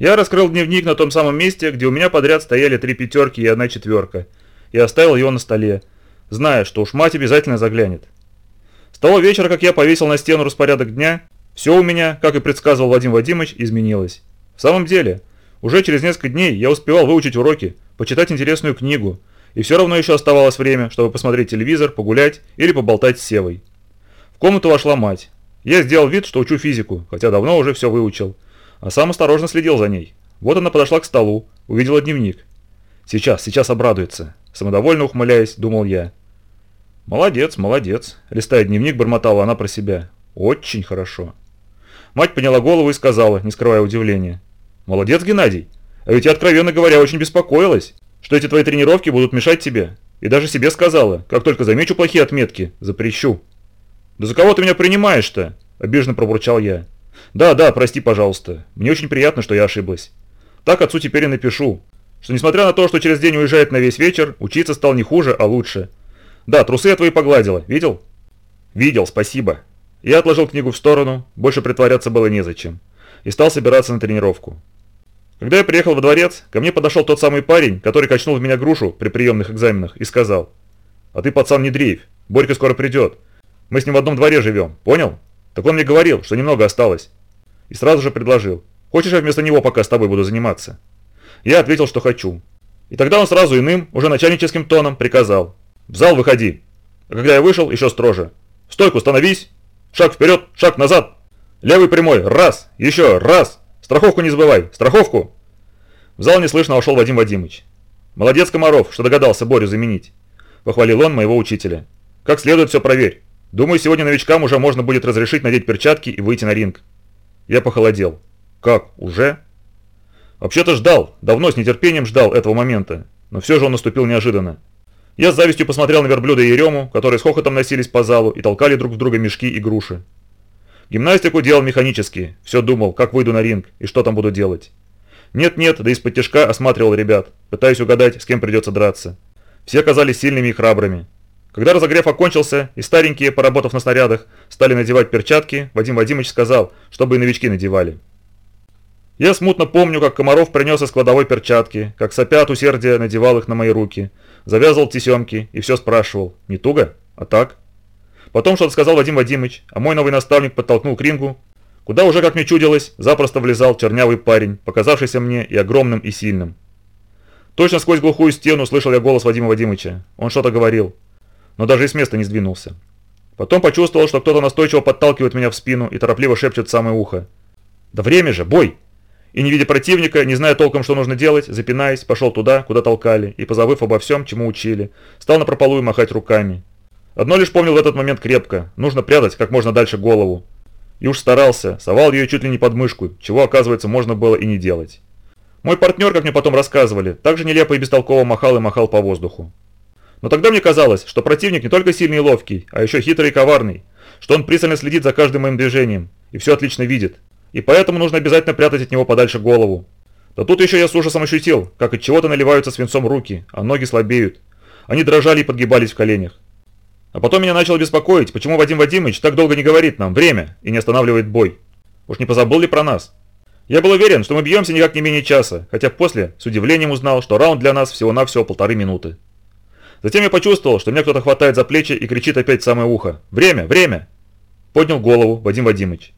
Я раскрыл дневник на том самом месте, где у меня подряд стояли три пятерки и одна четверка, и оставил его на столе, зная, что уж мать обязательно заглянет. С того вечера, как я повесил на стену распорядок дня, все у меня, как и предсказывал Вадим Вадимович, изменилось. В самом деле, уже через несколько дней я успевал выучить уроки, почитать интересную книгу, и все равно еще оставалось время, чтобы посмотреть телевизор, погулять или поболтать с Севой. В комнату вошла мать. Я сделал вид, что учу физику, хотя давно уже все выучил, а сам осторожно следил за ней. Вот она подошла к столу, увидела дневник. Сейчас, сейчас обрадуется. Самодовольно ухмыляясь, думал я. Молодец, молодец. Листая дневник, бормотала она про себя. Очень хорошо. Мать подняла голову и сказала, не скрывая удивления. «Молодец, Геннадий. А ведь я, откровенно говоря, очень беспокоилась, что эти твои тренировки будут мешать тебе. И даже себе сказала, как только замечу плохие отметки, запрещу». «Да за кого ты меня принимаешь-то?» – обиженно пробурчал я. «Да, да, прости, пожалуйста. Мне очень приятно, что я ошиблась. Так отцу теперь и напишу, что несмотря на то, что через день уезжает на весь вечер, учиться стал не хуже, а лучше. Да, трусы я твои погладила, видел?» «Видел, спасибо». Я отложил книгу в сторону, больше притворяться было незачем, и стал собираться на тренировку. Когда я приехал во дворец, ко мне подошел тот самый парень, который качнул в меня грушу при приемных экзаменах, и сказал, «А ты, пацан, не дрейф, Борька скоро придет. Мы с ним в одном дворе живем, понял? Так он мне говорил, что немного осталось». И сразу же предложил, «Хочешь, я вместо него пока с тобой буду заниматься?» Я ответил, что хочу. И тогда он сразу иным, уже начальническим тоном приказал, «В зал выходи». А когда я вышел, еще строже, «В стойку становись, Шаг вперед, шаг назад. Левый прямой. Раз. Еще. Раз. Страховку не забывай. Страховку. В зал неслышно вошел Вадим Вадимович. Молодец, Комаров, что догадался Борю заменить. Похвалил он моего учителя. Как следует все проверь. Думаю, сегодня новичкам уже можно будет разрешить надеть перчатки и выйти на ринг. Я похолодел. Как? Уже? Вообще-то ждал. Давно с нетерпением ждал этого момента. Но все же он наступил неожиданно. Я с завистью посмотрел на верблюда и Ерему, которые с хохотом носились по залу и толкали друг в друга мешки и груши. Гимнастику делал механически, все думал, как выйду на ринг и что там буду делать. Нет-нет, да из-под тяжка осматривал ребят, пытаясь угадать, с кем придется драться. Все оказались сильными и храбрыми. Когда разогрев окончился, и старенькие, поработав на снарядах, стали надевать перчатки, Вадим Вадимович сказал, чтобы и новички надевали. Я смутно помню, как Комаров принес из кладовой перчатки, как сопя от усердия надевал их на мои руки, завязывал тесемки и все спрашивал, не туго, а так. Потом что-то сказал Вадим Вадимович, а мой новый наставник подтолкнул к рингу, куда уже, как мне чудилось, запросто влезал чернявый парень, показавшийся мне и огромным, и сильным. Точно сквозь глухую стену слышал я голос Вадима Вадимовича. Он что-то говорил, но даже и с места не сдвинулся. Потом почувствовал, что кто-то настойчиво подталкивает меня в спину и торопливо шепчет в самое ухо. «Да время же, бой!» И не видя противника, не зная толком, что нужно делать, запинаясь, пошел туда, куда толкали, и, позабыв обо всем, чему учили, стал на прополую махать руками. Одно лишь помнил в этот момент крепко, нужно прятать как можно дальше голову. И уж старался, совал ее чуть ли не под мышку, чего, оказывается, можно было и не делать. Мой партнер, как мне потом рассказывали, также нелепо и бестолково махал и махал по воздуху. Но тогда мне казалось, что противник не только сильный и ловкий, а еще хитрый и коварный, что он пристально следит за каждым моим движением и все отлично видит, и поэтому нужно обязательно прятать от него подальше голову. Да тут еще я с ужасом ощутил, как от чего-то наливаются свинцом руки, а ноги слабеют. Они дрожали и подгибались в коленях. А потом меня начало беспокоить, почему Вадим Вадимович так долго не говорит нам «время» и не останавливает бой. Уж не позабыл ли про нас? Я был уверен, что мы бьемся никак не менее часа, хотя после с удивлением узнал, что раунд для нас всего-навсего полторы минуты. Затем я почувствовал, что меня кто-то хватает за плечи и кричит опять в самое ухо «Время! Время!» Поднял голову Вадим Вадимович.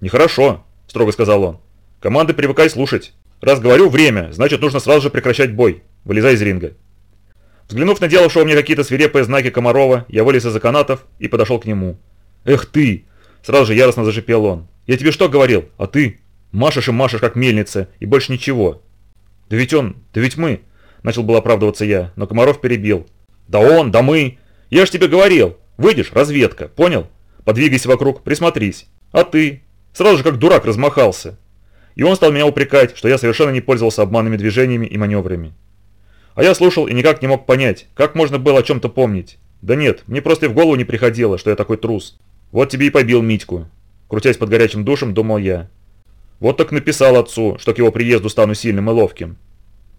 «Нехорошо», – строго сказал он. «Команды привыкай слушать. Раз говорю время, значит нужно сразу же прекращать бой. Вылезай из ринга». Взглянув на делавшего мне какие-то свирепые знаки Комарова, я вылез из-за канатов и подошел к нему. «Эх ты!» – сразу же яростно зашипел он. «Я тебе что говорил? А ты? Машешь и машешь, как мельница, и больше ничего». «Да ведь он, да ведь мы!» – начал было оправдываться я, но Комаров перебил. «Да он, да мы! Я ж тебе говорил! Выйдешь, разведка, понял? Подвигайся вокруг, присмотрись. А ты? Сразу же как дурак размахался. И он стал меня упрекать, что я совершенно не пользовался обманными движениями и маневрами. А я слушал и никак не мог понять, как можно было о чем-то помнить. Да нет, мне просто и в голову не приходило, что я такой трус. Вот тебе и побил Митьку. Крутясь под горячим душем, думал я. Вот так написал отцу, что к его приезду стану сильным и ловким.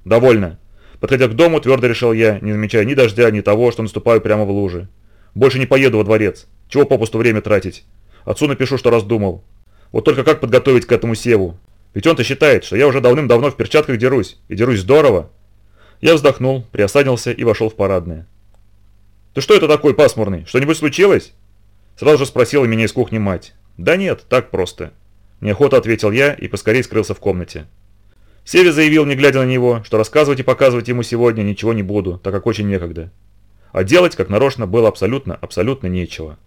Довольно. Подходя к дому, твердо решил я, не замечая ни дождя, ни того, что наступаю прямо в лужи. Больше не поеду во дворец. Чего попусту время тратить? Отцу напишу, что раздумал. Вот только как подготовить к этому севу? Ведь он-то считает, что я уже давным-давно в перчатках дерусь, и дерусь здорово. Я вздохнул, приосадился и вошел в парадное. «Ты что это такой пасмурный? Что-нибудь случилось?» Сразу же спросила меня из кухни мать. «Да нет, так просто». Неохота ответил я и поскорее скрылся в комнате. Севе заявил, не глядя на него, что рассказывать и показывать ему сегодня ничего не буду, так как очень некогда. А делать, как нарочно, было абсолютно, абсолютно нечего.